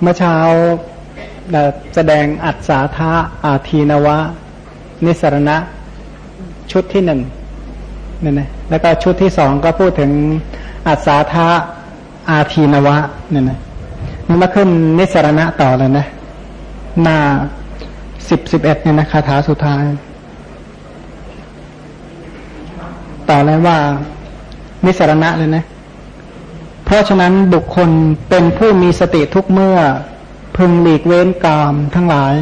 เมื่อเช้าแสดงอัศาธาอาทีนวะ นิสรณะ ชุดที่หนึ่งนี่นะแล้วก็ชุดที่สองก็พูดถึงอัศาธาอาทีนวะนี่นะนี่มาขึ้นนิสรณะต่อเลยนะ หน้าสิบสิบเอ็ดเนี่ยนะคาถาสุดท้าย ต่อเลยว่า นิสรณะเลยนะ เพราะฉะนั้นบุคคลเป็นผู้มีสติทุกเมื่อ พึงหลีกเว้นกามทั้งหลาย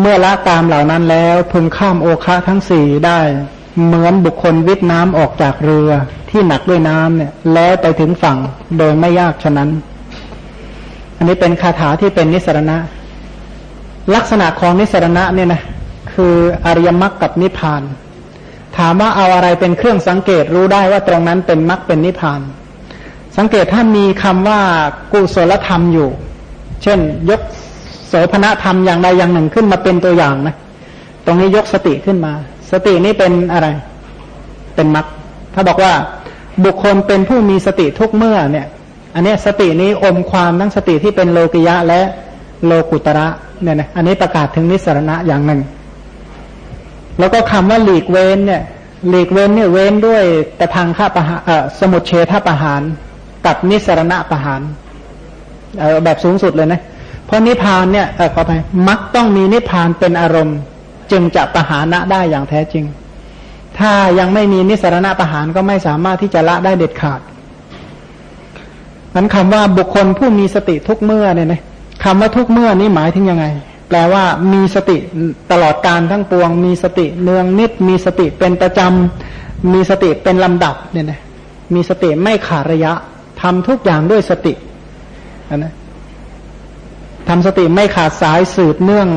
เมื่อละกามเหล่านั้นแล้ว พึงข้ามโอคะทั้งสี่ได้ เหมือนบุคคลวิทน้ำออกจากเรือที่หนักด้วยน้ำเนี่ย แล้วไปถึงฝั่งโดยไม่ยากฉะนั้น อันนี้เป็นคาถาที่เป็นนิสรณะ ลักษณะของนิสรณะเนี่ยนะคืออริยมรรคกับนิพพาน ถามว่าเอาอะไรเป็นเครื่องสังเกตรู้ได้ว่าตรงนั้นเป็นมรรคเป็นนิพพาน สังเกตถ้ามีคำว่ากุศลธรรมอยู่ เช่น ยกโสภณธรรมอย่างใดอย่างหนึ่งขึ้นมาเป็นตัวอย่างนะ ตรงนี้ยกสติขึ้นมา สตินี้เป็นอะไร เป็นมรรคถ้าบอกว่าบุคคลเป็นผู้มีสติทุกเมื่อเนี่ย อันนี้สตินี้อมความทั้งสติที่เป็นโลกิยะและโลกุตระเนี่ยนะอันนี้ประกาศถึงนิสรณะอย่างหนึ่ง แล้วก็คำว่าหลีกเว้นเนี่ย หลีกเว้นเนี่ยเว้นด้วยแต่ทางข้าประหารสมุทเฉทประหาร กับนิสรณะประหารเออแบบสูงสุดเลยนะ เพราะนิพพานเนี่ยเออขอไปมักต้องมีนิพพานเป็นอารมณ์ จึงจะประหานะได้อย่างแท้จริง ถ้ายังไม่มีนิสรณะประหารก็ไม่สามารถที่จะละได้เด็ดขาดนั้นคำว่าบุคคลผู้มีสติทุกเมื่อเนี่ยนะคำว่าทุกเมื่อนี้หมายถึงยังไง แปลว่ามีสติตลอดการทั้งปวง มีสติเนืองนิด มีสติเป็นประจำมีสติเป็นลำดับเนี่ยนะมีสติไม่ขาดระยะ ทำทุกอย่างด้วยสตินะทำสติไม่ขาดสายสืบเนื่อง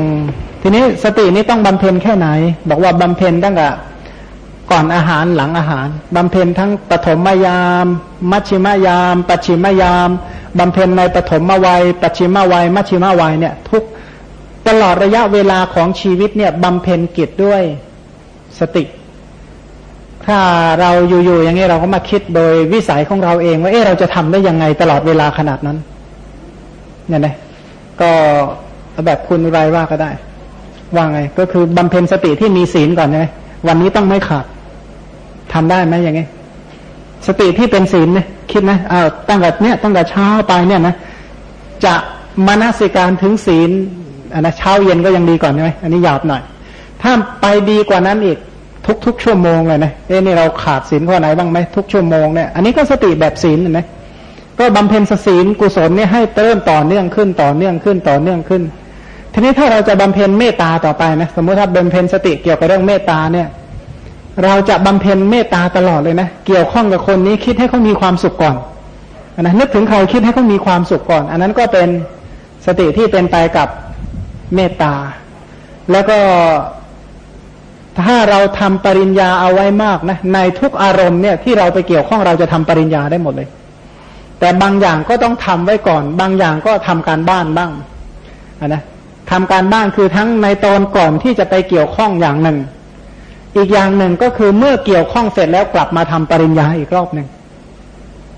ทีนี้สตินี้ต้องบำเพ็ญแค่ไหน บอกว่าบำเพ็ญตั้งแต่ก่อนอาหารหลังอาหารบำเพ็ญทั้งปฐมยาม มัชชิมยาม ปัจฉิมยามบำเพ็ญในปฐมวัย ปัจฉิมวัย มัชชิมวัยเนี่ย ทุกตลอดระยะเวลาของชีวิตเนี่ยบำเพ็ญกิจด้วยสติ ถ้าเราอยู่ๆอย่างนี้เราก็มาคิดโดยวิสัยของเราเอง ว่าเอ๊ะเราจะทำได้ยังไงตลอดเวลาขนาดนั้น เนี่ยนะก็แบบคุณไรว่าก็ได้ ว่าไง ก็คือบำเพ็ญสติที่มีศีลก่อนใช่ไหมวันนี้ต้องไม่ขาดทำได้ไหมอย่างไงสติที่เป็นศีลเนี่ยคิดนะอ้าวตั้งแต่เนี้ยตั้งแต่เช้าไปเนี่ยนะจะมานาสิการถึงศีลอันนะเช้าเย็นก็ยังดีก่อนใช่ไหมอันนี้หยาบหน่อย ถ้าไปดีกว่านั้นอีก ทุกๆชั่วโมงเลยนะเอ้นี่เราขาดศีลข้อไหนบ้างไหมทุกชั่วโมงเนี่ยอันนี้ก็สติแบบศีลเห็นไหมก็บำเพ็ญศีลกุศลเนี่ยให้เติมต่อเนื่องขึ้นต่อเนื่องขึ้นต่อเนื่องขึ้น ทีนี้ถ้าเราจะบำเพ็ญเมตตาต่อไปนะสมมติถ้าบำเพ็ญสติเกี่ยวกับเรื่องเมตตาเนี่ย เราจะบำเพ็ญเมตตาตลอดเลยนะเกี่ยวข้องกับคนนี้คิดให้เขามีความสุขก่อนนะนึกถึงใครคิดให้เขามีความสุขก่อน อันนั้นก็เป็นสติที่เป็นไปกับเมตตา แล้วก็ ถ้าเราทำปริญญาเอาไว้มากนะในทุกอารมณ์เนี่ยที่เราไปเกี่ยวข้องเราจะทำปริญญาได้หมดเลย แต่บางอย่างก็ต้องทำไว้ก่อน บางอย่างก็ทำการบ้านบ้างนะทำการบ้านคือทั้งในตอนก่อนที่จะไปเกี่ยวข้องอย่างหนึ่ง อีกอย่างหนึ่งก็คือเมื่อเกี่ยวข้องเสร็จแล้วกลับมาทำปริญญาอีกรอบหนึ่ง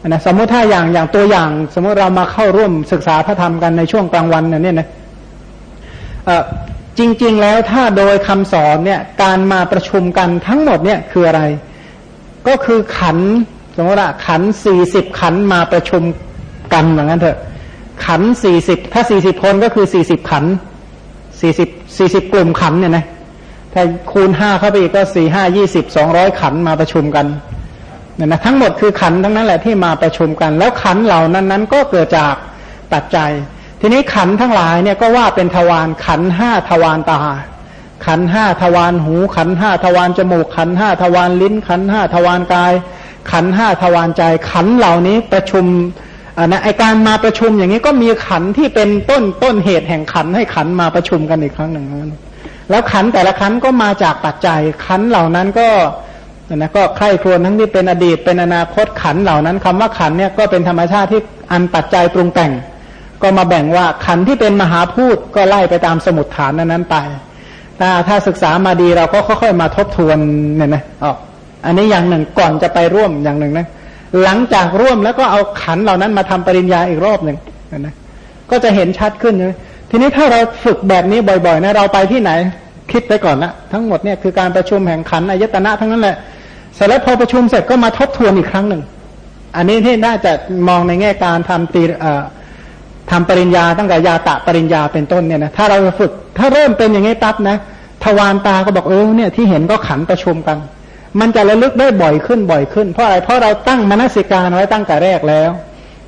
นะสมมติถ้าอย่างอย่างตัวอย่าง สมมติเรามาเข้าร่วมศึกษาพระธรรมกันในช่วงกลางวันเนี่ยนะ จริง ๆ แล้วถ้าโดยคำสอนเนี่ยการมาประชุมกันทั้งหมดเนี่ยคืออะไร ก็คือขันสมมติขันสี่สิบขันมาประชุมกันอย่างนั้นเถอะ ขันสี่สิบถ้าสี่สิบคนก็คือสี่สิบขันสี่สิบสี่สิบกลุ่มขันเนี่ยนะถ้าคูณห้าเข้าไปอีกก็สี่ห้ายี่สิบสองร้อยขันมาประชุมกันเนี่ยนะทั้งหมดคือขันทั้งนั้นแหละที่มาประชุมกัน แล้วขันเหล่านั้นนั้นก็เกิดจากปัจจัย ทีนี้ขันทั้งหลายเนี่ยก็ว่าเป็นทวารขันห้าทวารตา ขันห้าทวารหู ขันห้าทวารจมูก ขันห้าทวารลิ้น ขันห้าทวารกาย ขันห้าทวารใจ ขันเหล่านี้ประชุมอ่านะไอการมาประชุมอย่างนี้ก็มีขันที่เป็นต้นต้นเหตุแห่งขันให้ขันมาประชุมกันอีกครั้งหนึ่งนั้นแล้วขันแต่ละขันก็มาจากปัจจัยขันเหล่านั้นก็นะก็ใคร่ครวญทั้งที่เป็นอดีตเป็นอนาคตขันเหล่านั้นคำว่าขันเนี่ยก็เป็นธรรมชาติที่อันปัจจัยปรุงแต่ง ก็มาแบ่งว่าขันที่เป็นมหาพูดก็ไล่ไปตามสมุดฐานนั้นนั้นไป ถ้าถ้าศึกษามาดีเราก็ค่อยๆมาทบทวนเนี่ยนะอออันนี้อย่างหนึ่งก่อนจะไปร่วมอย่างหนึ่งนะ หลังจากร่วมแล้วก็เอาขันเหล่านั้นมาทำปริญญาอีกรอบหนึ่งนะก็จะเห็นชัดขึ้นเลยทีนี้ถ้าเราฝึกแบบนี้บ่อยๆนะเราไปที่ไหน คิดไปก่อนละทั้งหมดเนี่ยคือการประชุมแห่งขันอายตนะทั้งนั้นแหละเสร็จแล้วพอประชุมเสร็จก็มาทบทวนอีกครั้งหนึ่งอันนี้ที่น่าจะมองในแง่การทำตี ทำปริญญาตั้งแต่ยาตะปริญญาเป็นต้นเนี่ยนะถ้าเราฝึก ถ้าเริ่มเป็นอย่างนี้ปั๊บนะทวารตาก็บอกเออเนี่ยที่เห็นก็ขันประชุมกัน มันจะระลึกได้บ่อยขึ้นบ่อยขึ้นเพราะอะไรเพราะเราตั้งมนสิการไว้ตั้งแต่แรกแล้ว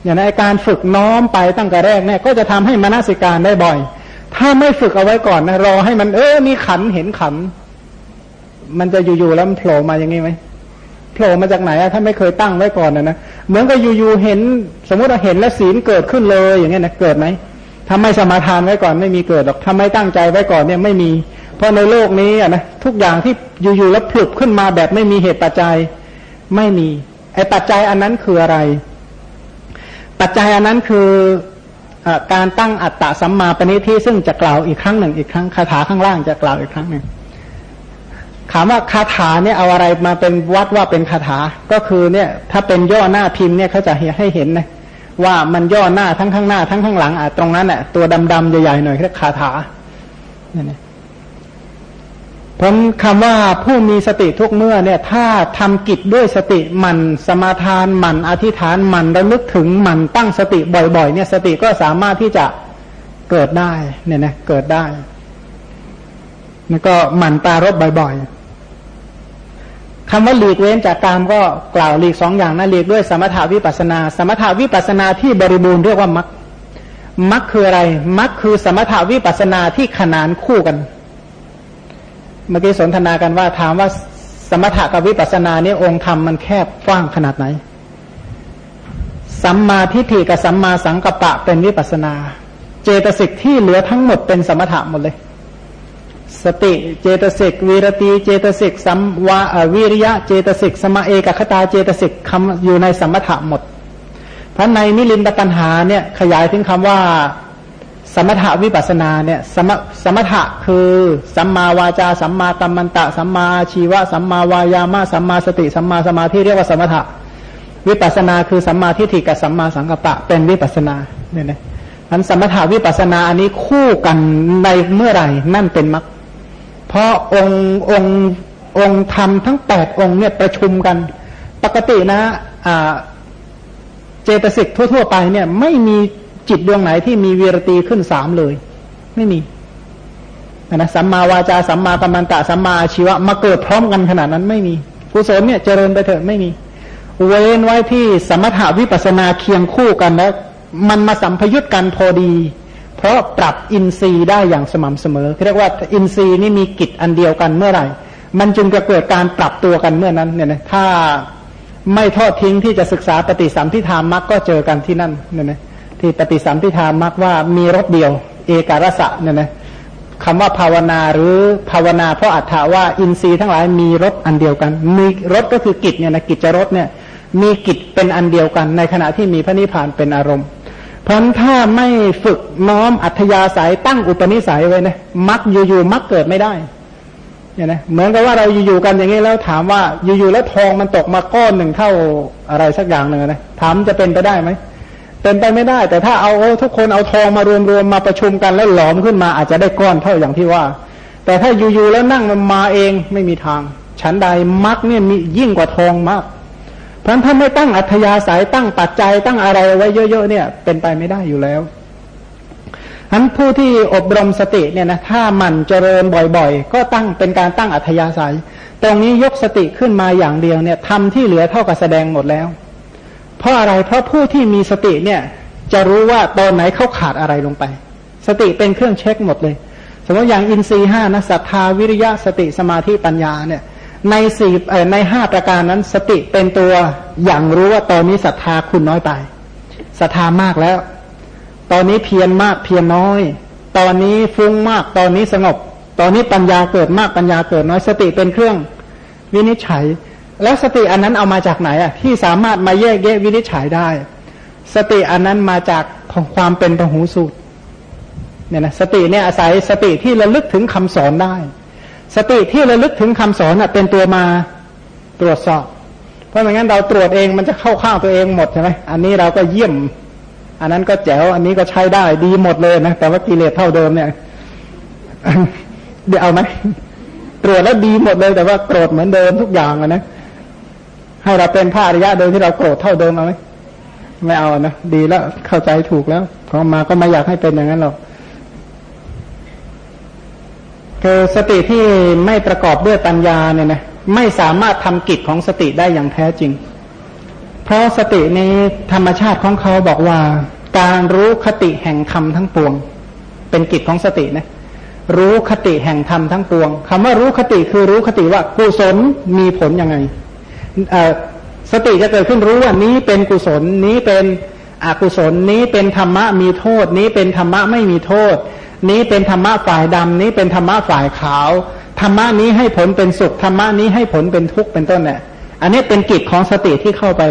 อย่างในการฝึกน้อมไปตั้งแต่แรกเนี่ยก็จะทำให้มนสิการได้บ่อย ถ้าไม่ฝึกเอาไว้ก่อนนะรอให้มันเออมีขันเห็นขัน มันจะอยู่ๆแล้วมันโผล่มาอย่างนี้ไหม ล่มาจากไหนอะถ้าไม่เคยตั้งไว้ก่อนนะนะเหมือนกับอยู่ๆเห็น สมมติเราเห็นแล้วศีลเกิดขึ้นเลยอย่างเงี้ยนะเกิดไหมถ้าไม่สมาทานไว้ก่อนไม่มีเกิดหรอกถ้าไม่ตั้งใจไว้ก่อนเนี่ยไม่มี เพราะในโลกนี้อะนะทุกอย่างที่อยู่ๆแล้วผลุบขึ้นมาแบบไม่มีเหตุปัจจัยไม่มี ไอ้ปัจจัยอันนั้นคืออะไร ปัจจัยอันนั้นคืออการตั้งอัตตะสัมมาปณิที่ซึ่งจะกล่าวอีกครั้งหนึ่งอีกครั้งคาถาข้างล่างจะกล่าวอีกครั้งหนึ่ง ถามว่าคาถาเนี่ยเอาอะไรมาเป็นวัดว่าเป็นคาถา ก็คือเนี่ย ถ้าเป็นย่อหน้าพิมพ์เนี่ยเขาจะให้เห็นนะว่ามันย่อหน้าทั้งข้างหน้าทั้งข้างหลังอะตรงนั้นอะตัวดำๆใหญ่ๆหน่อยเรียกคาถาเนี่ยนะผมคำว่าผู้มีสติทุกเมื่อเนี่ย ถ้าทำกิจด้วยสติมันสมาทานมันอธิษฐานมันระลึกถึงมันตั้งสติบ่อยๆ เนี่ย สติก็สามารถที่จะเกิดได้ เนี่ยนะเกิดได้แล้วก็มันตารบบ่อยๆ คำว่าหลีกเว้นจากกามก็กล่าวหลีกสองอย่างนะหลีกด้วยสมถาวิปัสนา สมถาวิปัสนาที่บริบูรณ์เรียกว่ามัคมัคคืออะไรมัคคือสมถาวิปัสนาที่ขนานคู่กัน เมื่อกี้สนทนากันว่าถามว่าสมถะกับวิปัสนาเนี่ยองค์ธรรมมันแคบกว้างขนาดไหน สัมมาทิฏฐิกับสัมมาสังกัปปะเป็นวิปัสนา เจตสิกที่เหลือทั้งหมดเป็นสมถะหมดเลย สติเจตสิกวีรตีเจตสิกสัมวาวิริยะเจตสิกสมาเอกคตาเจตสิกคำอยู่ในสมถะหมด เพราะในมิลินตปัญหาเนี่ยขยายถึงคำว่าสมถะวิปัสนาเนี่ยสมสมถะคือสัมมาวาจาสัมมากัมมันตะ สัมมาชีวะสัมมาวายามะสัมมาสติ สัมมาสมาธิเรียกว่าสมถะ วิปัสนาคือสัมมาทิฏฐิกับสัมมาสังกัปปะเป็นวิปัสนาเนี่ยนะอันสมถะวิปัสนาอันนี้คู่กันในเมื่อไหร่นั่นเป็นมรรค เพราะองค์องค์องค์ธรรมทั้งแปดองค์เนี่ยประชุมกัน ปกตินะอ่าเจตสิกทั่ว ๆ ไปเนี่ย ไม่มีจิตดวงไหนที่มีวีรตีขึ้นสามเลย ไม่มีนะสัมมาวาจาสัมมากัมมันตะสัมมาชีวะมาเกิดพร้อมกันขนาดนั้นไม่มีกุศลเนี่ยเจริญไปเถอะไม่มี เว้นไว้ที่สมถาวิปัสนาเคียงคู่กันแล้ว มันมาสัมพยุตกันพอดี เพราะปรับอินทรีย์ได้อย่างสม่ำเสมอเรียกว่าอินทรีย์นี่มีกิจอันเดียวกันเมื่อไหร่ มันจึงจะเกิดการปรับตัวกันเมื่อนั้นเนี่ยนะถ้าไม่ทอดทิ้งที่จะศึกษาปฏิสัมพิธามักก็เจอกันที่นั่นเนี่ยนะที่ปฏิสัมพิธามักว่ามีรถเดียว เอการสะเนี่ยนะคำว่าภาวนาหรือภาวนาเพราะอัตถาว่าอินทรีย์ทั้งหลายมีรถอันเดียวกัน มีรถก็คือกิจเนี่ยนะกิจจรถเนี่ยมีกิจเป็นอันเดียวกัน ในขณะที่มีพระนิพพานเป็นอารมณ์ เพราะถ้าไม่ฝึกน้อมอัธยาศัยตั้งอุปนิสัยไว้นะมักอยู่ๆมักเกิดไม่ได้เนี่ยนะเหมือนกับว่าเราอยู่ๆกันอย่างนี้แล้วถามว่าอยู่ๆแล้วทองมันตกมาก้อนหนึ่งเท่าอะไรสักอย่างหนึ่งนะถามจะเป็นไปได้ไหมเป็นไปไม่ได้ แต่ถ้าเอาทุกคนเอาทองมารวมๆมาประชุมกันแล้วหลอมขึ้นมาอาจจะได้ก้อนเท่าอย่างที่ว่า แต่ถ้าอยู่ๆแล้วนั่งมันมาเองไม่มีทาง ฉันใดมักเนี่ยมียิ่งกว่าทองมาก เพราะถ้าไม่ตั้งอัธยาศัยตั้งปัจจัยตั้งอะไรไว้เยอะๆเนี่ย เป็นไปไม่ได้อยู่แล้วฉะนั้นผู้ที่อบรมสติเนี่ยนะถ้ามันเจริญบ่อยๆ ก็ตั้งเป็นการตั้งอัธยาศัย ตรงนี้ยกสติขึ้นมาอย่างเดียวเนี่ยทำที่เหลือเท่ากับแสดงหมดแล้ว เพราะอะไรเพราะผู้ที่มีสติเนี่ยจะรู้ว่าตอนไหนเขาขาดอะไรลงไป สติเป็นเครื่องเช็คหมดเลย สมมติอย่างอินทรีห้านะศรัทธาวิริยะสติสมาธิปัญญาเนี่ย ในสี่ในห้าประการนั้นสติเป็นตัวอย่างรู้ว่าตอนนี้ศรัทธาคุณน้อยไปศรัทธามากแล้ว ตอนนี้เพียรมากเพียรน้อย ตอนนี้ฟุ้งมากตอนนี้สงบ ตอนนี้ปัญญาเกิดมากปัญญาเกิดน้อยสติเป็นเครื่อง วินิจฉัย แล้วสติอันนั้นเอามาจากไหนอะที่สามารถมาแยกแยะวินิจฉัยได้ สติอันนั้นมาจากของความเป็นพหูสูตรเนี่ยนะสติเนี่ยอาศัยสติที่ระลึกถึงคำสอนได้ สติที่ระลึกถึงคำสอนเป็นตัวมาตรวจสอบ เพราะไม่งั้นเราตรวจเองมันจะเข้าข้างตัวเองหมดใช่ไหมอันนี้เราก็เยี่ยม อันนั้นก็แจ๋วอันนี้ก็ใช้ได้ดีหมดเลยนะแต่ว่ากิเลสเท่าเดิมเนี่ยเดี๋ยวเอาไหมตรวจแล้วดีหมดเลยแต่ว่าโกรธเหมือนเดิมทุกอย่างนะให้เราเป็นพระอริยะโดยที่เราโกรธเท่าเดิมเอาไหมไม่เอานะดีแล้วเข้าใจถูกแล้วพอมาก็ไม่อยากให้เป็นอย่างนั้นหรอก คือสติที่ไม่ประกอบด้วยปัญญาเนี่ยนะไม่สามารถทำกิจของสติได้อย่างแท้จริง เพราะสติในธรรมชาติของเขาบอกว่า การรู้คติแห่งธรรมทั้งปวง เป็นกิจของสตินะรู้คติแห่งธรรมทั้งปวงคำว่ารู้คติคือรู้คติว่ากุศลมีผลยังไงสติจะเกิดขึ้นรู้ว่านี้เป็นกุศลนี้เป็นอกุศลนี้เป็นธรรมะมีโทษ นี้เป็นธรรมะไม่มีโทษ นี้เป็นธรรมะฝ่ายดำนี้เป็นธรรมะฝ่ายขาวธรรมะนี้ให้ผลเป็นสุขธรรมะนี้ให้ผลเป็นทุกข์เป็นต้นเนี่ยอันนี้เป็นกิจของสติที่เข้าไป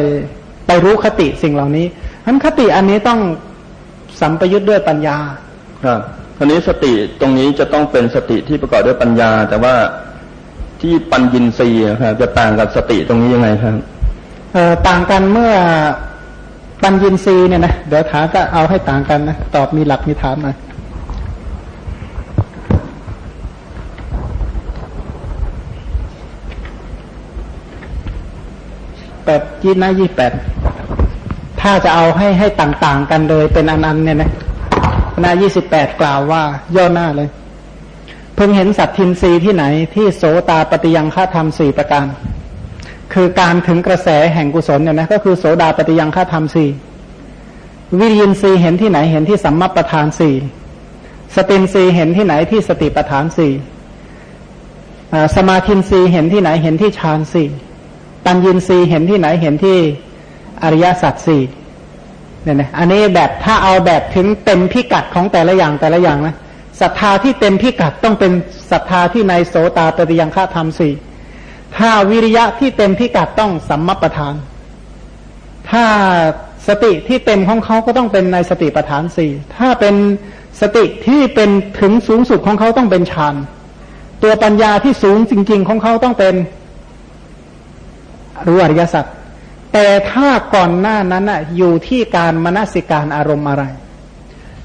ไปรู้คติสิ่งเหล่านี้ทั้นคติอันนี้ต้องสัมปยุทธ์ด้วยปัญญา ครับคราวนี้สติตรงนี้จะต้องเป็นสติที่ประกอบด้วยปัญญา แต่ว่าที่ปัญญินทรีย์ครับจะต่างกับสติตรงนี้ยังไงครับเอ่อต่างกันเมื่อปัญญินทรีย์เนี่ยนะเดี๋ยวถามก็เอาให้ต่างกันนะตอบมีหลักมีฐานหน่อย ปดยี่หน้ายี่แปดถ้าจะเอาให้ให้ต่าง ๆ กันเลยเป็นอันๆเนี่ยนะหน้ายี่สิบแปดกล่าวว่า ย่อหน้าเลย เพิ่งเห็นสัตทินรีที่ไหน ที่โสตาปฏิยังฆาธรรมสี่ประการ คือการถึงกระแสแห่งกุศลเนี่ยนะก็คือโสดาปฏิยังฆาธรรมสี่วิริยินรีเห็นที่ไหนเห็นที่สัมมาประธานสี่สตินรีเห็นที่ไหนที่สติประธานสี่สมาธินรีเห็นที่ไหนเห็นที่ฌานสี่ ปัญญินรีเห็นที่ไหนเห็นที่อริยสัจสี่เนี่ยนะอันนี้แบบถ้าเอาแบบถึงเต็มพิกัดของแต่ละอย่างแต่ละอย่างนะศรัทธาที่เต็มพิกัดต้องเป็นศรัทธาที่ในโสตาปฏิยังฆาธรรมสี่ถ้าวิริยะที่เต็มพิกัดต้องสัมมประธาน ถ้าสติที่เต็มของเขาก็ต้องเป็นในสติประธานสี่ถ้าเป็นสติที่เป็นถึงสูงสุดของเขาต้องเป็นฌานตัวปัญญาที่สูงจริง ๆ ของเขาต้องเป็น รู้อริยสัจแต่ถ้าก่อนหน้านั้นอะอยู่ที่การมนสิการอารมณ์อะไร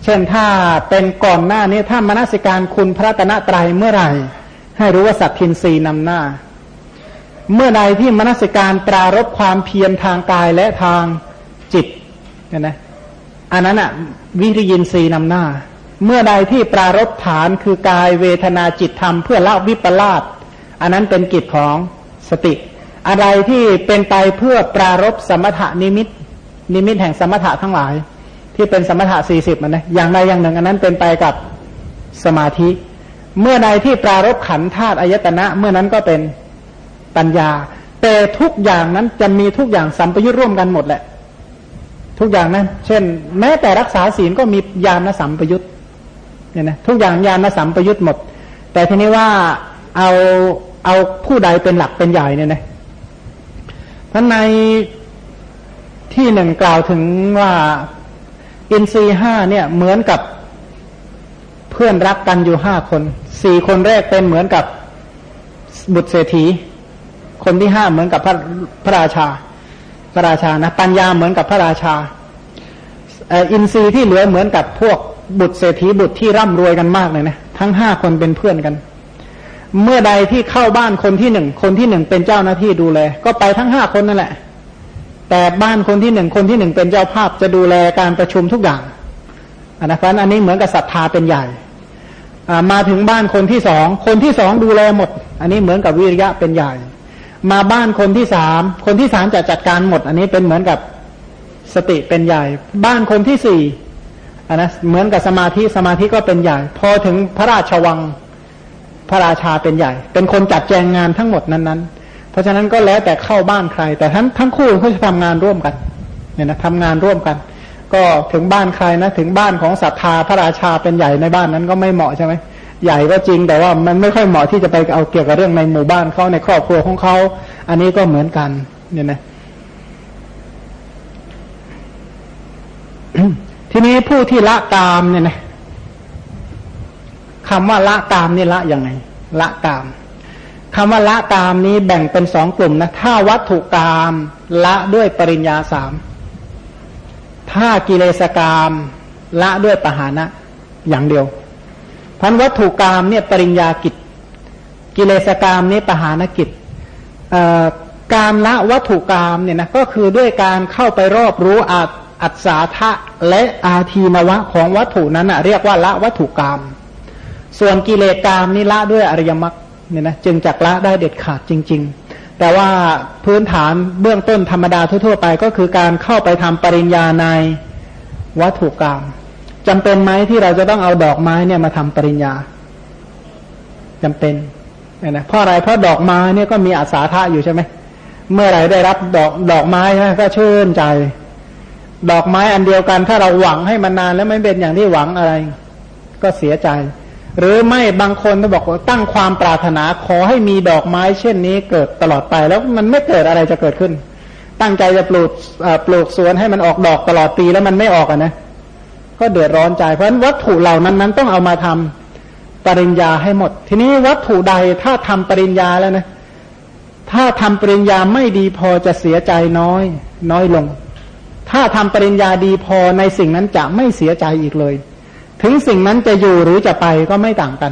เช่นถ้าเป็นก่อนหน้านี้ถ้ามนสิการคุณพระตนะตรัยเมื่อไหร่ ให้รู้ว่าสัตทินรีนำหน้า เมื่อใดที่มนสิการปรารบความเพียรทางกายและทางจิตเนี่ยนะอันนั้นอะวิริยินทรีนำหน้า เมื่อใดที่ปรารบฐานคือกายเวทนาจิตธรรมเพื่อละวิปลาสอันนั้นเป็นกิจของสติ อะไรที่เป็นไปเพื่อปรารบสมถะนิมิต นิมิตแห่งสมถะทั้งหลาย ที่เป็นสมถะสี่สิบมันนะอย่างใดอย่างหนึ่ง อันนั้นเป็นไปกับสมาธิ เมื่อใดที่ปรารบขันธาตุอายตนะ เมื่อนั้นก็เป็นปัญญา แต่ทุกอย่างนั้นจะมีทุกอย่างสัมปยุทธ์ร่วมกันหมดแหละ ทุกอย่างนั้น เช่น แม้แต่รักษาศีลก็มีญาณสัมปยุทธ์เนี่ยนะทุกอย่างญาณสัมปยุทธ์หมด แต่ทีนี้ว่าเอาเอาผู้ใดเป็นหลักเป็นใหญ่เนี่ยนะ ท่านในที่หนึ่งกล่าวถึงว่าอินทรีห้าเนี่ยเหมือนกับเพื่อนรักกันอยู่ห้าคน สี่คนแรกเป็นเหมือนกับบุตรเศรษฐี คนที่ห้าเหมือนกับพระพระราชา พระราชานะ ปัญญาเหมือนกับพระราชาอินทรีย์ที่เหลือเหมือนกับพวกบุตรเศรษฐีบุตรที่ร่ำรวยกันมากเลยนะ ทั้งห้าคนเป็นเพื่อนกัน เมื่อใดที่เข้าบ้านคนที่หนึ่งคนที่หนึ่งเป็นเจ้าหน้าที่ดูแล ก็ไปทั้งห้าคนนั่นแหละ แต่บ้านคนที่หนึ่งคนที่หนึ่งเป็นเจ้าภาพจะดูแลการประชุมทุกอย่างอันนั้นอันนี้เหมือนกับศรัทธาเป็นใหญ่มาถึงบ้านคนที่สองคนที่สองดูแลหมด อันนี้เหมือนกับวิริยะเป็นใหญ่ มาบ้านคนที่สามคนที่สามจะจัดการหมด อันนี้เป็นเหมือนกับสติเป็นใหญ่ บ้านคนที่สี่อันนั้นเหมือนกับสมาธิสมาธิก็เป็นใหญ่ พอถึงพระราชวัง พระราชาเป็นใหญ่ เป็นคนจัดแจงงานทั้งหมดนั้นๆ เพราะฉะนั้นก็แล้วแต่เข้าบ้านใคร แต่ทั้งทั้งคู่เขาจะทำงานร่วมกันเนี่ยนะทำงานร่วมกัน ก็ถึงบ้านใครนะ ถึงบ้านของศรัทธาพระราชาเป็นใหญ่ในบ้านนั้นก็ไม่เหมาะใช่ไหมใหญ่ก็จริงแต่ว่ามันไม่ค่อยเหมาะที่จะไปเอาเกี่ยวกับเรื่องในหมู่บ้านเขาในครอบครัวของเขาอันนี้ก็เหมือนกัน เนี่ยนะทีนี้ผู้ที่ละกามเนี่ยนะ คำว่าละกามนี่ละยังไง ละกามคำว่าละกามนี้แบ่งเป็นสองกลุ่มนะ ถ้าวัตถุกามละด้วยปริญญาสาม ถ้ากิเลสกรรมละด้วยปหานะอย่างเดียวพันวัตถุกรรมเนี่ยปริญญากิจ กิเลสกรรมนี่ปหานกิจการละวัตถุกรรมเนี่ยนะก็คือด้วยการเข้าไปรอบรู้อาอัศาทะและอาทีนวะของวัตถุนั้นนะเรียกว่าละวัตถุกรรม ส่วนกิเลสกรรมนี่ละด้วยอริยมรรคเนี่ยนะจึงจักละได้เด็ดขาดจริง ๆ แต่ว่าพื้นฐานเบื้องต้นธรรมดาทั่วๆไป ก็คือการเข้าไปทำปริญญาในวัตถุกรรมจำเป็นไหมที่เราจะต้องเอาดอกไม้เนี่ยมาทำปริญญาจำเป็นนะเพราะอะไรเพราะดอกไม้เนี่ยก็มีอาสาทะอยู่ใช่ไหมเมื่อไรได้รับดอกดอกไม้นะก็ชื่นใจ ดอกไม้อันเดียวกัน ถ้าเราหวังให้มันนานแล้วไม่เป็นอย่างที่หวังอะไร ก็เสียใจ หรือไม่บางคนก็บอกว่าตั้งความปรารถนาขอให้มีดอกไม้ เช่นนี้เกิดตลอดไปแล้วมันไม่เกิดอะไรจะเกิดขึ้น ตั้งใจจะปลูกปลูกสวนให้มันออกดอกตลอดปีแล้วมันไม่ออกอะนะก็เดือดร้อนใจเพราะฉะนั้นวัตถุเหล่านั้นนั้นต้องเอามาทำปริญญาให้หมด ทีนี้วัตถุใดถ้าทำปริญญาแล้วนะถ้าทำปริญญาไม่ดีพอจะเสียใจน้อย น้อยลง ถ้าทำปริญญาดีพอในสิ่งนั้นจะไม่เสียใจอีกเลย ถึงสิ่งนั้นจะอยู่หรือจะไปก็ไม่ต่างกัน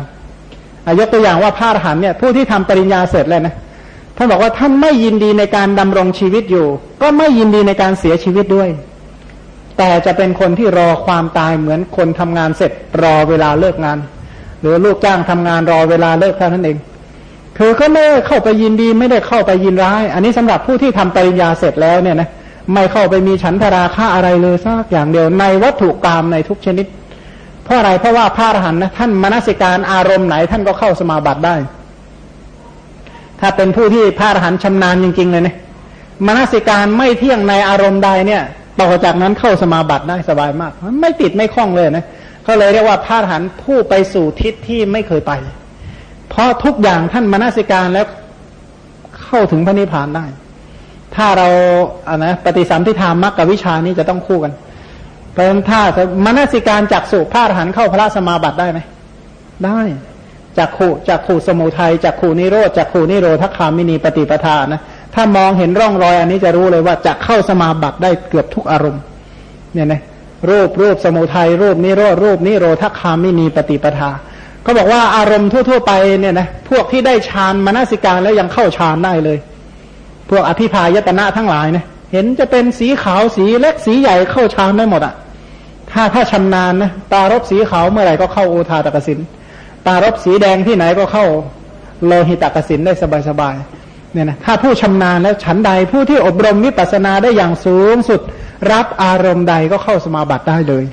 ยกตัวอย่างว่าพระอรหันเนี่ยผู้ที่ทำปริญญาเสร็จแล้วนะท่านบอกว่าท่านไม่ยินดีในการดำรงชีวิตอยู่ ก็ไม่ยินดีในการเสียชีวิตด้วย แต่จะเป็นคนที่รอความตายเหมือนคนทำงานเสร็จรอเวลาเลิกงาน หรือลูกจ้างทำงานรอเวลาเลิกเท่านั้นเองคือก็ไม่เข้าไปยินดีไม่ได้เข้าไปยินร้าย อันนี้สำหรับผู้ที่ทำปริญญาเสร็จแล้วเนี่ยนะไม่เข้าไปมีฉันทราค่าอะไรเลยสักอย่างเดียวในวัตถุกรรมในทุกชนิด เพราะอะไรเพราะว่าพระอรหันต์นะท่านมนสิการอารมณ์ไหน ท่านก็เข้าสมาบัติได้ ถ้าเป็นผู้ที่พระอรหันต์ชำนาญจริง ๆ เลยเนี่ยมนสิการไม่เที่ยงในอารมณ์ใดเนี่ยต่อจากนั้นเข้าสมาบัติได้สบายมาก ไม่ติดไม่คล้องเลยนะก็เลยเรียกว่าพระหันผู้ไปสู่ทิศที่ไม่เคยไป เพราะทุกอย่างท่านมนสิการแล้วเข้าถึงพระนิพพานได้ ถ้าเราอ่านะปฏิสัมพิธามมรรคกับวิชานี้จะต้องคู่กัน เพราะฉะนั้นถ้ามนสิการจากสุพระหันเข้าพระสมาบัติได้ไหมได้จากขู่จากขู่สมุทัยจากขู่นิโรธจากขู่นิโรธคามินีปฏิปทานะถ้ามองเห็นร่องรอยอันนี้จะรู้เลยว่าจะเข้าสมาบัติได้เกือบทุกอารมณ์ เนี่ยนะรูปรูปสมุทัยรูปนิโรธรูปนิโรธคามินีปฏิปทาเขาบอกว่าอารมณ์ทั่ว ๆ ไปเนี่ยนะพวกที่ได้ฌานมนสิการแล้วยังเข้าฌานได้เลย พวกอภิพายตนะทั้งหลายเนะ เห็นจะเป็นสีขาวสีเล็กสีใหญ่เข้าฌานได้หมดอะ่ะ ถ้าถ้าชำนาญนะตารบสีขาวเมื่อไหร่ก็เข้าโอทาตกสินตารบสีแดงที่ไหนก็เข้าโลหิตกสินได้สบายๆเนี่ยนะถ้าผู้ชำนาญแล้วฉันใดผู้ที่อบรมวิปัสสนาได้อย่างสูงสุด รับอารมณ์ใดก็เข้าสมาบัติได้เลย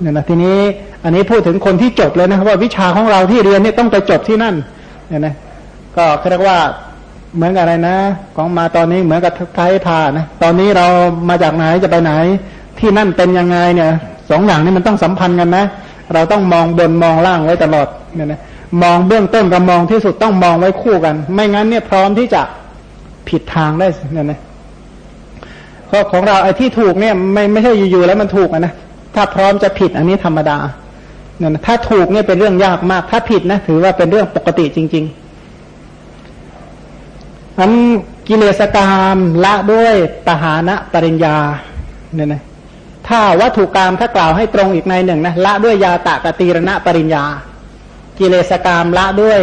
เนี่ยนะทีนี้อันนี้พูดถึงคนที่จบเลยนะว่าวิชาของเราที่เรียนนี่ต้องไปจบที่นั่นเนี่ยนะก็เรียกว่า เหมือนกับอะไรนะ ของมาตอนนี้เหมือนกับไกด์พานะตอนนี้เรามาจากไหนจะไปไหน ที่นั่นเป็นยังไงเนี่ยสองอย่างนี้มันต้องสัมพันธ์กันนะ เราต้องมองบนมองล่างไว้ตลอดเนี่ยนะมองเบื้องต้นกับมองที่สุดต้องมองไว้คู่กัน ไม่งั้นเนี่ยพร้อมที่จะผิดทางได้เนี่ยนะเพราะของเราไอ้ที่ถูกเนี่ยไม่ไม่ใช่อยู่ๆแล้วมันถูกนะถ้าพร้อมจะผิดอันนี้ธรรมดาเนี่ยนะถ้าถูกเนี่ยเป็นเรื่องยากมาก ถ้าผิดนะถือว่าเป็นเรื่องปกติจริง ๆ อันกิเลสกรรมละด้วยตหานะปริญญาเนี่ยนะถ้าวัตถุกรรมถ้ากล่าวให้ตรงอีกในหนึ่งนะละด้วยยาตะกตีรณะปริญญา กิเลสกรรมละด้วย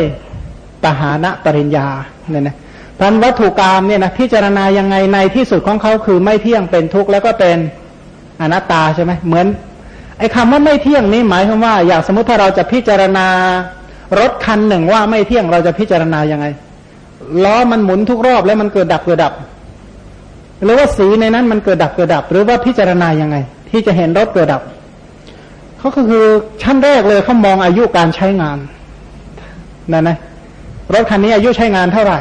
ปหานะปริญญาเนี่ยนะพันวัตถุกรรมเนี่ยนะพิจารณายังไงในที่สุดของเขาคือไม่เที่ยงเป็นทุกข์แล้วก็เป็นอนัตตาใช่ไหมเหมือนไอ้คำว่าไม่เที่ยงนี้หมายความว่า อย่างสมมติถ้าเราจะพิจารณารถคันหนึ่งว่าไม่เที่ยงเราจะพิจารณายังไง ล้อมันหมุนทุกรอบแล้วมันเกิดดับเกิดดับ หรือว่าสีในนั้นมันเกิดดับเกิดดับ หรือว่าพิจารณายังไง ที่จะเห็นรถเกิดดับเขาก็คือชั้นแรกเลยเขามองอายุการใช้งานนั่นนะรถคันนี้อายุใช้งานเท่าไหร่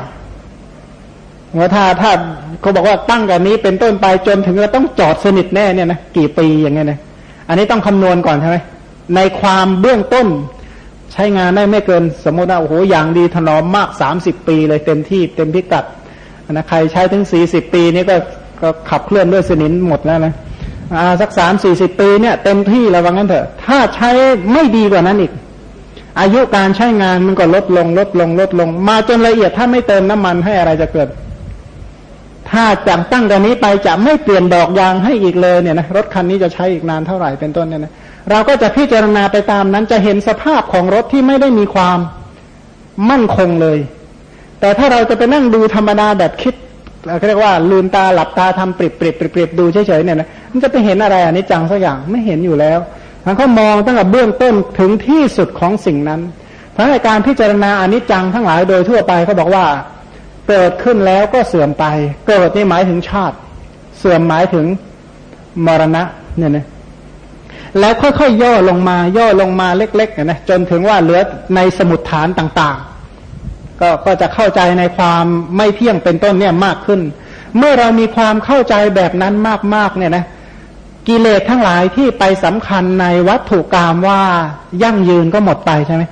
ว่าถ้าถ้าเขาบอกว่าตั้งกันนี้เป็นต้นไปจนถึงเราต้องจอดสนิทแน่เนี่ยนะกี่ปีอย่างเงี้ยนะอันนี้ต้องคำนวณก่อนใช่ไหมในความเบื้องต้น ใช้งานได้ไม่เกินสมมติว่าโอ้โหอย่างดีถนอมมากสามสิบปีเลยเต็มที่เต็มพิกัดนะใครใช้ถึงสี่สิบปีนี่ก็ก็ขับเคลื่อนด้วยสนิมหมดแล้วนะอ่าสักสามสี่สิบปีเนี่ยเต็มที่แล้วว่างั้นเถอะ ถ้าใช้ไม่ดีกว่านั้นอีก อายุการใช้งานมันก็ลดลง ลดลง ลดลง มาจนละเอียดถ้าไม่เติมน้ำมันให้อะไรจะเกิด ถ้าจากตั้งแต่นี้ไปจะไม่เปลี่ยนดอกยางให้อีกเลยเนี่ยนะรถคันนี้จะใช้อีกนานเท่าไหร่เป็นต้นเนี่ยนะ เราก็จะพิจารณาไปตามนั้นจะเห็นสภาพของรถที่ไม่ได้มีความมั่นคงเลย แต่ถ้าเราจะไปนั่งดูธรรมดาแบบคิดเขาเรียกว่าลืมตาหลับตาทำปริบปริบปริบปริบดูเฉยๆเนี่ยนะมันจะไปเห็นอะไรอันนี้จังสักอย่างไม่เห็นอยู่แล้วมันก็มองตั้งแต่เบื้องต้นถึงที่สุดของสิ่งนั้นเพราะในการพิจารณาอนิจจังทั้งหลายโดยทั่วไปเขาบอกว่าเกิดขึ้นแล้วก็เสื่อมไป เกิดนี่หมายถึงชาติ เสื่อมหมายถึงมรณะเนี่ยนะ แล้วค่อยๆย่อลงมาย่อลงมาเล็กๆนะจนถึงว่าเหลือในสมุดฐานต่างๆ ก็ก็จะเข้าใจในความไม่เที่ยงเป็นต้นเนี่ยมากขึ้น เมื่อเรามีความเข้าใจแบบนั้นมากๆเนี่ยนะกิเลสทั้งหลายที่ไปสำคัญในวัตถุกรรมว่ายั่งยืนก็หมดไปใช่ไหม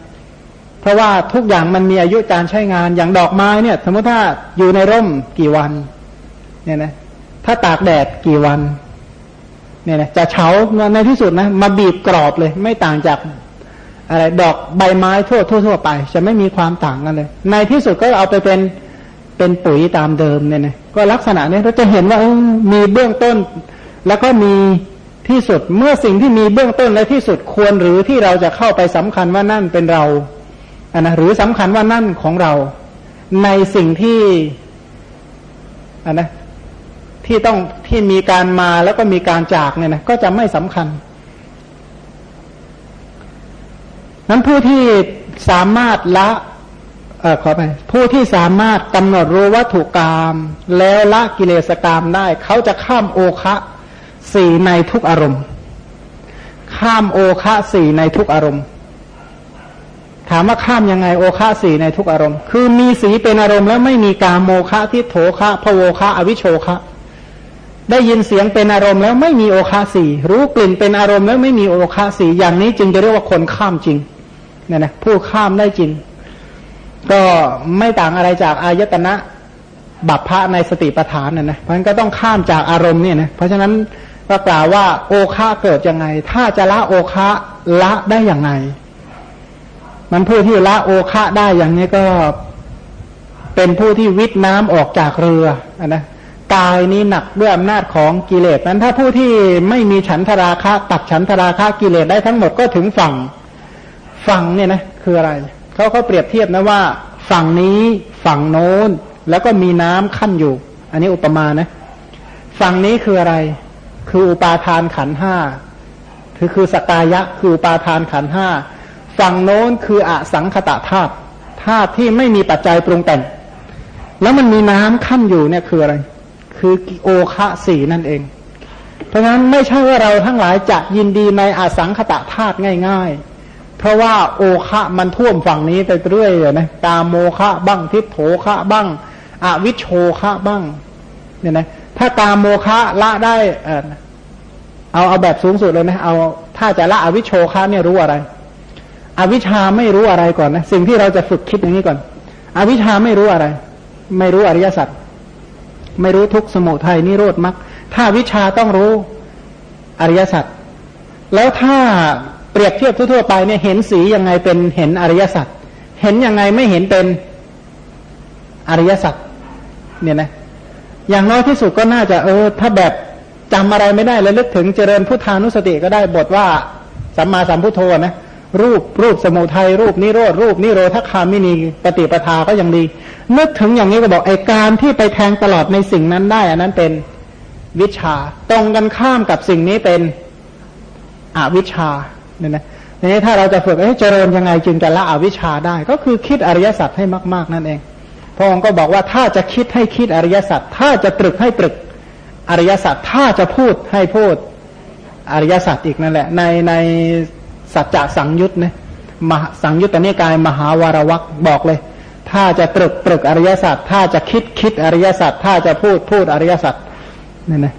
เพราะว่าทุกอย่างมันมีอายุการใช้งานอย่างดอกไม้เนี่ย สมมติถ้าอยู่ในร่มกี่วันเนี่ยนะถ้าตากแดดกี่วัน เนี่ยนะจะเฉาในที่สุดนะมาบีบกรอบเลย ไม่ต่างจากอะไรดอกใบไม้ทั่วทั่วทั่วไป จะไม่มีความต่างกันเลย ในที่สุดก็เอาไปเป็นเป็นปุ๋ยตามเดิมเนี่ยนะก็ลักษณะนี้เราจะเห็นว่ามีเบื้องต้น แล้วก็มีที่สุดเมื่อสิ่งที่มีเบื้องต้นและที่สุดควรหรือที่เราจะเข้าไปสำคัญว่านั่นเป็นเราอันนะหรือสำคัญว่านั่นของเรา ในสิ่งที่อันนะ ที่ต้องที่มีการมาแล้วก็มีการจากเนี่ยนะก็จะไม่สำคัญนั้นผู้ที่สามารถละเออขอไปผู้ที่สามารถกำหนดรู้วัตถุกรรมแล้วละกิเลสกรรมได้ เขาจะข้ามโอคะสี่ในทุกอารมณ์ ข้ามโอคะสี่ในทุกอารมณ์ ถามว่าข้ามยังไงโอคะสี่ในทุกอารมณ์ คือมีสีเป็นอารมณ์แล้วไม่มีการโมคะทิโถคะพโวคะ อวิโชคะ ได้ยินเสียงเป็นอารมณ์แล้วไม่มีโอคะสี่รู้กลิ่นเป็นอารมณ์แล้วไม่มีโอคะสี่อย่างนี้จึงจะเรียกว่าคนข้ามจริงเนี่ยนะผู้ข้ามได้จริง ก็ไม่ต่างอะไรจากอายตนะบัพพะในสติปัฏฐานน่ะนะเพราะฉะนั้นก็ต้องข้ามจากอารมณ์เนี่ยนะเพราะฉะนั้นก็กล่าวว่าโอคะเกิดยังไง ถ้าจะละโอคะละได้อย่างไง มันผู้ที่ละโอคะได้อย่างนี้ก็เป็นผู้ที่วิทน้ำออกจากเรืออนะ กายนี้หนักด้วยอำนาจของกิเลสนั้นถ้าผู้ที่ไม่มีฉันทราคะตัดฉันทราคะกิเลสได้ทั้งหมดก็ถึงฝั่งฝั่งเนี่ยนะคืออะไรเขาเขาเปรียบเทียบนะว่า ฝั่งนี้ฝั่งโน้น แล้วก็มีน้ำขั้นอยู่ อันนี้อุปมานะ ฝั่งนี้คืออะไร คืออุปาทานขันห้าคือคือสกายะคืออุปาทานขันห้าฝั่งโน้นคืออสังขตะธาตุธาตุที่ไม่มีปัจจัยปรุงแต่ง แล้วมันมีน้ำขั้นอยู่เนี่ยคืออะไร คือโอคะสีนั่นเอง เพราะฉะนั้นไม่ใช่ว่าเราทั้งหลายจะยินดีในอสังขตะธาตุง่าย ๆ เพราะว่าโอคะมันท่วมฝั่งนี้ไปเรื่อยเลยนะตาโมคะบ้างทิพโถคะบ้างอวิชโชคะบ้างเนี่ยนะถ้าตาโมฆะละได้เออเอาเอาแบบสูงสุดเลยนะเอาถ้าจะละอวิชโชคะเนี่ยรู้อะไร อวิชาไม่รู้อะไรก่อนนะสิ่งที่เราจะฝึกคิดอย่างนี้ก่อน อวิชาไม่รู้อะไร ไม่รู้อริยสัจ ไม่รู้ทุกสมุทัยนิโรธมรรคถ้าวิชาต้องรู้อริยสัจแล้วถ้าเปรียบเทียบทั่วๆไปเนี่ยเห็นสียังไงเป็นเห็นอริยสัจเห็นยังไงไม่เห็นเป็นอริยสัจเนี่ยนะ อย่างน้อยที่สุดก็น่าจะเออ ถ้าแบบจำอะไรไม่ได้แล้วลึกถึงเจริญพุทธานุสติก็ได้บทว่าสัมมาสัมพุทโธนะรูปรูปสมุทัยรูปนิโรธรูปนิโรธคามินีปฏิปทาก็ยังดี นึกถึงอย่างนี้ก็บอกไอการที่ไปแทงตลอดในสิ่งนั้นได้อันนั้นเป็นวิชา ตรงกันข้ามกับสิ่งนี้เป็นอวิชาเนี่ยนะนี้ถ้าเราจะฝึกให้เจริญยังไงจึงจะละอวิชาได้ ก็คือคิดอริยสัจให้มาก ๆ นั่นเองพระองค์ก็บอกว่าถ้าจะคิดให้คิดอริยสัจถ้าจะตรึกให้ตรึกอริยสัจถ้าจะพูดให้พูดอริยสัจอีกนั่นแหละ ในในสัจจะสังยุตนะมหสังยุตตนิกายมหาวารวักบอกเลย ถ้าจะตรึกตรึกอริยสัจถ้าจะคิดคิดอริยสัจถ้าจะพูดพูดอริยสัจนี่นะ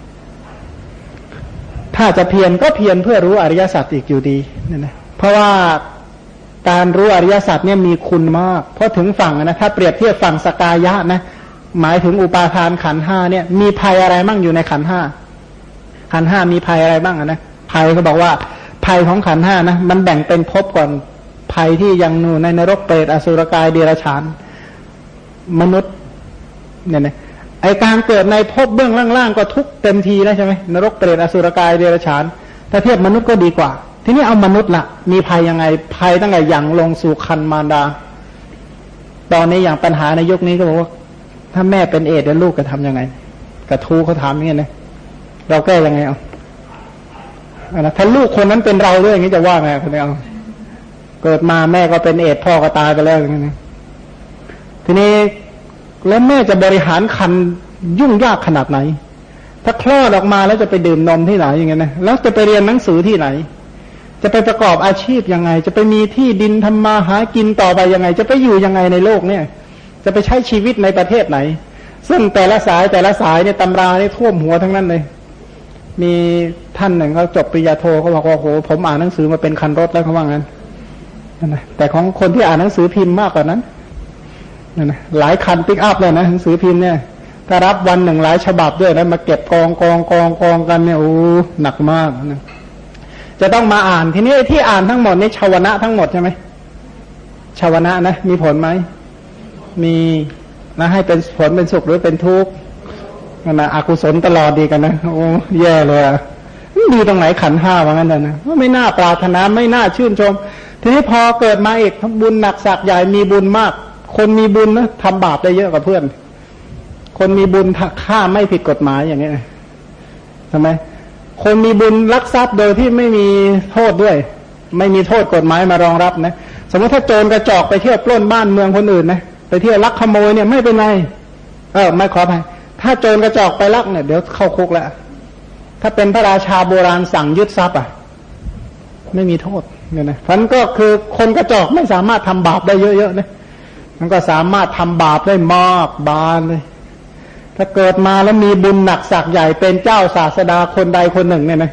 ถ้าจะเพียรก็เพียรเพื่อรู้อริยสัจอีกอยู่ดีนี่นะเพราะว่าการรู้อริยสัจเนี่ยมีคุณมาก เพราะถึงฝั่งนะถ้าเปรียบเทียบฝั่งสกายะนะหมายถึงอุปาทานขันห้าเนี่ย มีภัยอะไรบ้างอยู่ในขันห้าขันห้ามีภัยอะไรบ้างนะภัยเขาบอกว่าภัยของขันห้านะมันแบ่งเป็นภพก่อนภัยที่ยังอยู่ในนรกเปรตอสุรกายเดรัจฉาน มนุษย์เนี่ยนะไอการเกิดในภพเบื้องล่างๆก็ทุกเต็มทีแล้วใช่ไหมนรกเปรตอสุรกายเดรัจฉานถ้าเทียบมนุษย์ก็ดีกว่า ทีนี้เอามนุษย์ละมีภัยยังไงภัยตั้งแต่อย่างลงสู่คันมารดา ตอนนี้อย่างปัญหาในยุคนี้ก็บอกว่า ถ้าแม่เป็นเอดแล้วลูกจะทำยังไงกระทูเขาถามอย่างนี้นะเราแก้ยังไงเอาถ้าลูกคนนั้นเป็นเราด้วยอย่างนี้จะว่าไงคนนี้เอาเกิดมาแม่ก็เป็นเอดพ่อก็ตายไปแล้วอย่างนี้ ทีนี้แล้วแม่จะบริหารคันยุ่งยากขนาดไหน ถ้าคลอดออกมาแล้วจะไปดื่มนมที่ไหนอย่างเงี้ยนะแล้วจะไปเรียนหนังสือที่ไหน จะไปประกอบอาชีพยังไง จะไปมีที่ดินทำมาหากินต่อไปยังไง จะไปอยู่ยังไงในโลกเนี่ย จะไปใช้ชีวิตในประเทศไหน ซึ่งแต่ละสายแต่ละสายเนี่ยตำราเนี่ยท่วมหัวทั้งนั้นเลย มีท่านหนึ่งเขาจบปริญญาโทเขาบอกว่าโอ้โหผมอ่านหนังสือมาเป็นคันรถแล้วเขาว่างั้นแต่ของคนที่อ่านหนังสือพิมพ์มากกว่านั้น นะนะหลายคันปิกอัพเลยนะหนังสือพิมพ์เนี่ยถ้ารับวันหนึ่งหลายฉบับด้วยแล้วมาเก็บกองกองกองกองกันเนี่ยโอ้หนักมากนะจะต้องมาอ่านทีนี้ที่อ่านทั้งหมดนี่ชาวนะทั้งหมดใช่ไหมชาวนะนะ มีผลไหมมีนะให้เป็นผลเป็นสุขหรือเป็นทุกข์นะอกุศลตลอดดีกันนะโอ้แย่เลยอะมีตรงไหนขันห้าว่างั้นเลยนะไม่น่าปรารถนาไม่น่าชื่นชม ทีนี้พอเกิดมาอีกบุญหนักสักใหญ่มีบุญมาก คนมีบุญนะทำบาปได้เยอะกว่าเพื่อน คนมีบุญฆ่าไม่ผิดกฎหมายอย่างนี้ทำไมคนมีบุญลักทรัพย์โดยที่ไม่มีโทษด้วย ไม่มีโทษกฎหมายมารองรับนะสมมติถ้าโจรกระจอกไปเที่ยวปล้นบ้านเมืองคนอื่นนะไปเที่ยวลักขโมยเนี่ยไม่เป็นไรเออไม่ขออภัยถ้าโจรกระจอกไปลักเนี่ยเดี๋ยวเข้าคุกแล้วถ้าเป็นพระราชาโบราณสั่งยึดทรัพย์อะ ไม่มีโทษเนี่ยนะพันก็คือคนกระจอกไม่สามารถทำบาปได้เยอะๆนะ มันก็สามารถทำบาปได้มากบานเลย ถ้าเกิดมาแล้วมีบุญหนักสักใหญ่เป็นเจ้าศาสดาคนใดคนหนึ่งเนี่ยนะ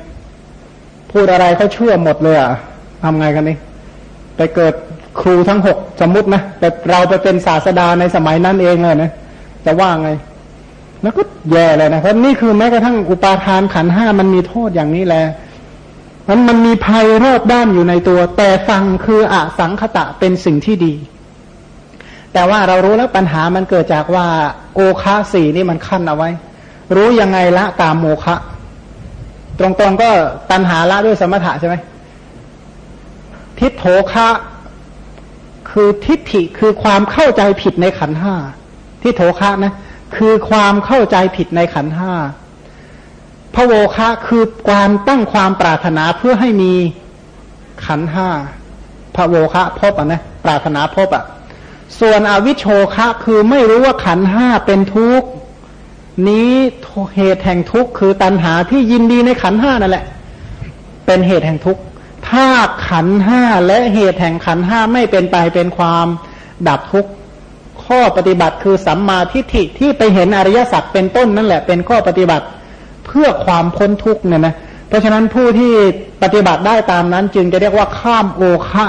พูดอะไรเขาเชื่อหมดเลยอะทำไงกันนี่ไปเกิดครูทั้งหกสมมตินะแต่เราไปเป็นศาสดาในสมัยนั้นเองเลยนะจะว่าไง แล้วก็แย่เลยนะเพราะนี่คือแม้กระทั่งอุปาทานขันห้ามันมีโทษอย่างนี้แหละมันมันมีภัยรอบด้านอยู่ในตัว แต่ฟังคืออสังคตะเป็นสิ่งที่ดี แต่ว่าเรารู้แล้วปัญหามันเกิดจากว่าโอคะสี่นี่มันขั้นเอาไว้ รู้ยังไงละตามโมคะ ตรงๆก็ตันหาละด้วยสมถะใช่ไหมทิฏโถคะคือทิฏฐิคือความเข้าใจผิดในขันห้าทิฏโถคะนะ คือความเข้าใจผิดในขันห้าพระโวคะคือความตั้งความปรารถนาเพื่อให้มีขันห้าพระโวคะพบอะนะปรารถนาพบอะ ส่วนอวิชโชคะคือไม่รู้ว่าขันห้าเป็นทุกข์นี้เหตุแห่งทุกข์คือตัณหาที่ยินดีในขันห้านั่นแหละ เป็นเหตุแห่งทุกข์ถ้าขันห้าและเหตุแห่งขันห้าไม่เป็นไปเป็นความดับทุกข์ข้อปฏิบัติคือสัมมาทิฏฐิที่ไปเห็นอริยสัจเป็นต้นนั่นแหละเป็นข้อปฏิบัติเพื่อความพ้นทุกข์เนี่ยนะเพราะฉะนั้นผู้ที่ปฏิบัติได้ตามนั้นจึงจะเรียกว่าข้ามโอคะ